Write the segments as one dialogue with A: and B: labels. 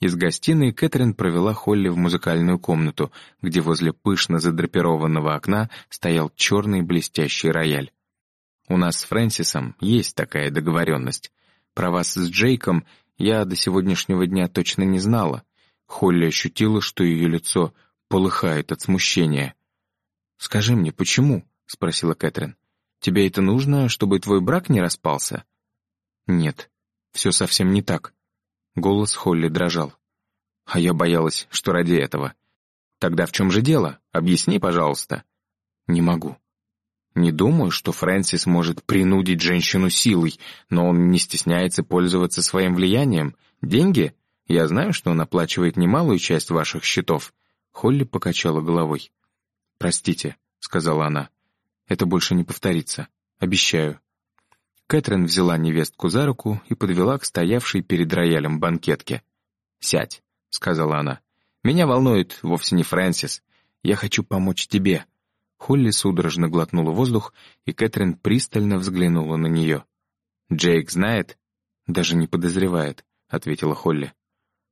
A: Из гостиной Кэтрин провела Холли в музыкальную комнату, где возле пышно задрапированного окна стоял черный блестящий рояль. «У нас с Фрэнсисом есть такая договоренность. Про вас с Джейком я до сегодняшнего дня точно не знала». Холли ощутила, что ее лицо полыхает от смущения. «Скажи мне, почему?» — спросила Кэтрин. «Тебе это нужно, чтобы твой брак не распался?» «Нет, все совсем не так». Голос Холли дрожал. «А я боялась, что ради этого». «Тогда в чем же дело? Объясни, пожалуйста». «Не могу». Не думаю, что Фрэнсис может принудить женщину силой, но он не стесняется пользоваться своим влиянием. Деньги? Я знаю, что он оплачивает немалую часть ваших счетов. Холли покачала головой. «Простите», — сказала она. «Это больше не повторится. Обещаю». Кэтрин взяла невестку за руку и подвела к стоявшей перед роялем банкетке. «Сядь», — сказала она. «Меня волнует вовсе не Фрэнсис. Я хочу помочь тебе». Холли судорожно глотнула воздух, и Кэтрин пристально взглянула на нее. «Джейк знает?» «Даже не подозревает», — ответила Холли.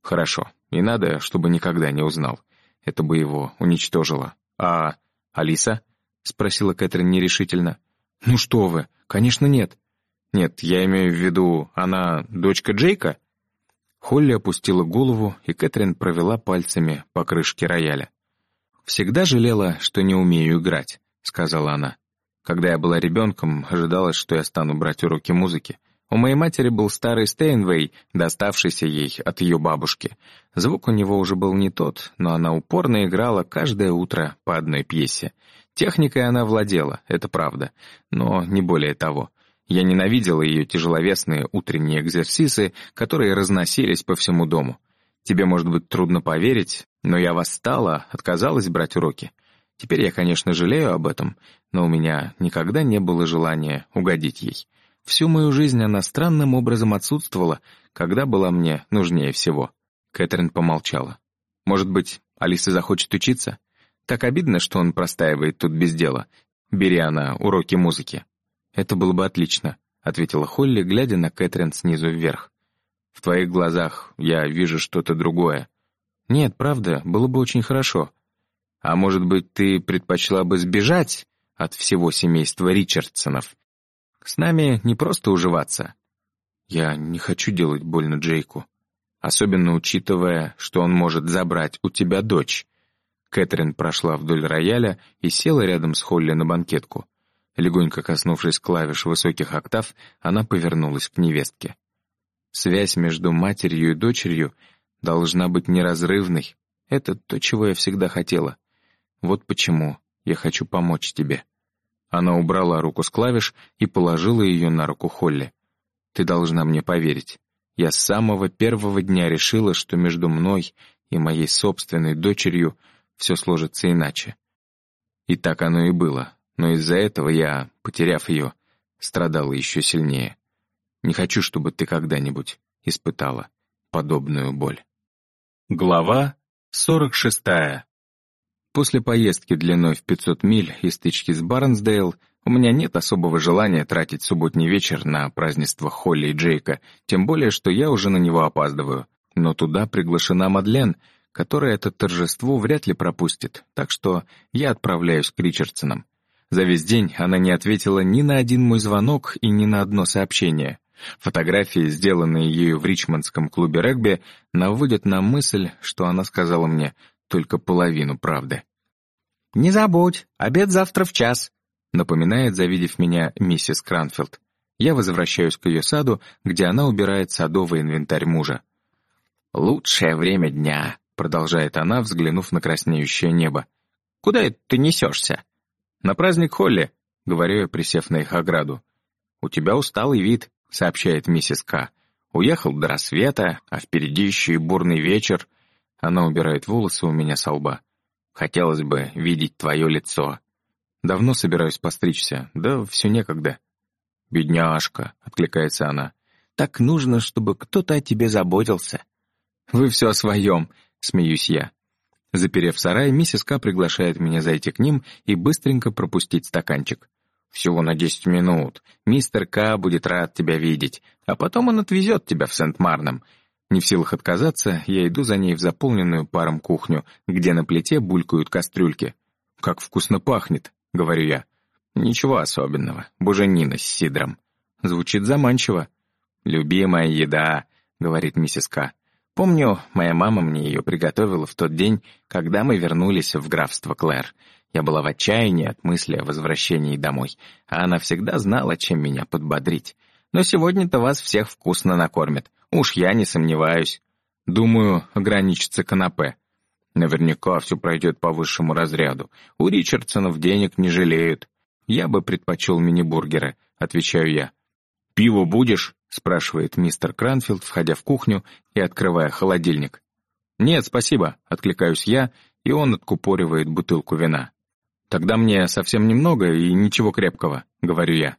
A: «Хорошо, и надо, чтобы никогда не узнал. Это бы его уничтожило. А Алиса?» — спросила Кэтрин нерешительно. «Ну что вы, конечно нет. Нет, я имею в виду, она дочка Джейка?» Холли опустила голову, и Кэтрин провела пальцами по крышке рояля. «Всегда жалела, что не умею играть», — сказала она. «Когда я была ребенком, ожидалось, что я стану брать уроки музыки. У моей матери был старый Стейнвей, доставшийся ей от ее бабушки. Звук у него уже был не тот, но она упорно играла каждое утро по одной пьесе. Техникой она владела, это правда, но не более того. Я ненавидела ее тяжеловесные утренние экзерсисы, которые разносились по всему дому. Тебе, может быть, трудно поверить, но я восстала, отказалась брать уроки. Теперь я, конечно, жалею об этом, но у меня никогда не было желания угодить ей. Всю мою жизнь она странным образом отсутствовала, когда была мне нужнее всего. Кэтрин помолчала. «Может быть, Алиса захочет учиться? Так обидно, что он простаивает тут без дела. Бери она уроки музыки». «Это было бы отлично», — ответила Холли, глядя на Кэтрин снизу вверх. «В твоих глазах я вижу что-то другое». «Нет, правда, было бы очень хорошо». «А может быть, ты предпочла бы сбежать от всего семейства Ричардсонов? С нами не просто уживаться». «Я не хочу делать больно Джейку», особенно учитывая, что он может забрать у тебя дочь». Кэтрин прошла вдоль рояля и села рядом с Холли на банкетку. Легонько коснувшись клавиш высоких октав, она повернулась к невестке. Связь между матерью и дочерью должна быть неразрывной. Это то, чего я всегда хотела. Вот почему я хочу помочь тебе. Она убрала руку с клавиш и положила ее на руку Холли. Ты должна мне поверить. Я с самого первого дня решила, что между мной и моей собственной дочерью все сложится иначе. И так оно и было но из-за этого я, потеряв ее, страдала еще сильнее. Не хочу, чтобы ты когда-нибудь испытала подобную боль. Глава 46. После поездки длиной в 500 миль и стычки с Барнсдейл у меня нет особого желания тратить субботний вечер на празднество Холли и Джейка, тем более, что я уже на него опаздываю. Но туда приглашена Мадлен, которая это торжество вряд ли пропустит, так что я отправляюсь к Ричардсонам. За весь день она не ответила ни на один мой звонок и ни на одно сообщение. Фотографии, сделанные ею в Ричмондском клубе регби, наводят на мысль, что она сказала мне только половину правды. «Не забудь, обед завтра в час», — напоминает, завидев меня, миссис Кранфилд. Я возвращаюсь к ее саду, где она убирает садовый инвентарь мужа. «Лучшее время дня», — продолжает она, взглянув на краснеющее небо. «Куда это ты несешься?» «На праздник Холли», — говорю я, присев на их ограду. «У тебя усталый вид», — сообщает миссис К. «Уехал до рассвета, а впереди еще и бурный вечер». Она убирает волосы у меня со лба. «Хотелось бы видеть твое лицо». «Давно собираюсь постричься, да все некогда». «Бедняжка», — откликается она. «Так нужно, чтобы кто-то о тебе заботился». «Вы все о своем», — смеюсь я. Заперев сарай, миссис К приглашает меня зайти к ним и быстренько пропустить стаканчик. «Всего на десять минут. Мистер К будет рад тебя видеть, а потом он отвезет тебя в Сент-Марном. Не в силах отказаться, я иду за ней в заполненную паром кухню, где на плите булькают кастрюльки. «Как вкусно пахнет», — говорю я. «Ничего особенного. Буженина с сидром». Звучит заманчиво. «Любимая еда», — говорит миссис К. Помню, моя мама мне ее приготовила в тот день, когда мы вернулись в графство Клэр. Я была в отчаянии от мысли о возвращении домой, а она всегда знала, чем меня подбодрить. Но сегодня-то вас всех вкусно накормят. Уж я не сомневаюсь. Думаю, ограничится канапе. Наверняка все пройдет по высшему разряду. У Ричардсонов денег не жалеют. Я бы предпочел мини-бургеры, отвечаю я. «Пиво будешь?» — спрашивает мистер Кранфилд, входя в кухню и открывая холодильник. «Нет, спасибо», — откликаюсь я, и он откупоривает бутылку вина. «Тогда мне совсем немного и ничего крепкого», — говорю я.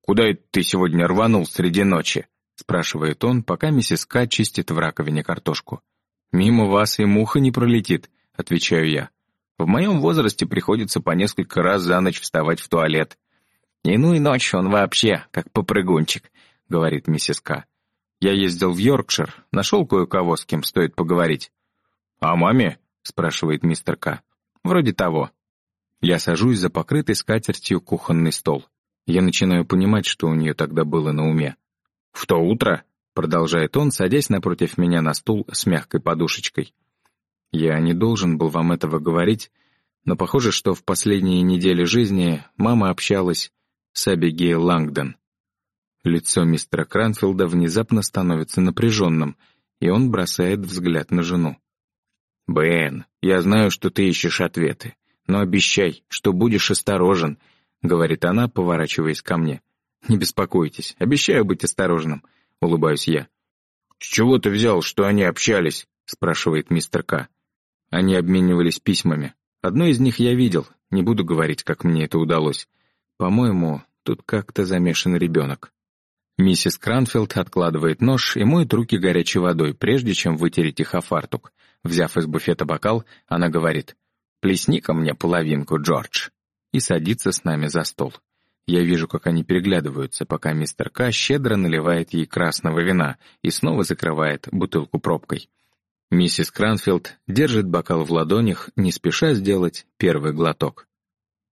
A: «Куда ты сегодня рванул среди ночи?» — спрашивает он, пока миссис К чистит в раковине картошку. «Мимо вас и муха не пролетит», — отвечаю я. «В моем возрасте приходится по несколько раз за ночь вставать в туалет. И ну и ночь он вообще, как попрыгунчик», — говорит миссис К. «Я ездил в Йоркшир, нашел кое-кого, с кем стоит поговорить». «А маме?» — спрашивает мистер К. «Вроде того». Я сажусь за покрытый скатертью кухонный стол. Я начинаю понимать, что у нее тогда было на уме. «В то утро», — продолжает он, садясь напротив меня на стул с мягкой подушечкой. «Я не должен был вам этого говорить, но похоже, что в последние недели жизни мама общалась с Абигейл Лангдон. Лицо мистера Кранфилда внезапно становится напряженным, и он бросает взгляд на жену. «Бен, я знаю, что ты ищешь ответы, но обещай, что будешь осторожен», — говорит она, поворачиваясь ко мне. «Не беспокойтесь, обещаю быть осторожным», — улыбаюсь я. «С чего ты взял, что они общались?» — спрашивает мистер К. Они обменивались письмами. Одно из них я видел, не буду говорить, как мне это удалось. По-моему, тут как-то замешан ребенок. Миссис Кранфилд откладывает нож и моет руки горячей водой, прежде чем вытереть их о фартук. Взяв из буфета бокал, она говорит «Плесни-ка мне половинку, Джордж», и садится с нами за стол. Я вижу, как они переглядываются, пока мистер К. щедро наливает ей красного вина и снова закрывает бутылку пробкой. Миссис Кранфилд держит бокал в ладонях, не спеша сделать первый глоток.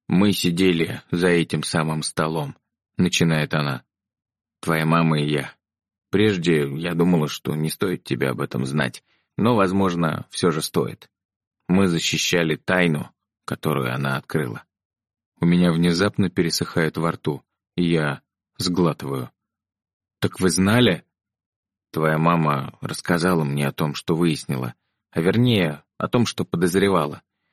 A: «Мы сидели за этим самым столом», — начинает она. «Твоя мама и я. Прежде я думала, что не стоит тебе об этом знать, но, возможно, все же стоит. Мы защищали тайну, которую она открыла. У меня внезапно пересыхает во рту, и я сглатываю. «Так вы знали?» «Твоя мама рассказала мне о том, что выяснила, а вернее, о том, что подозревала.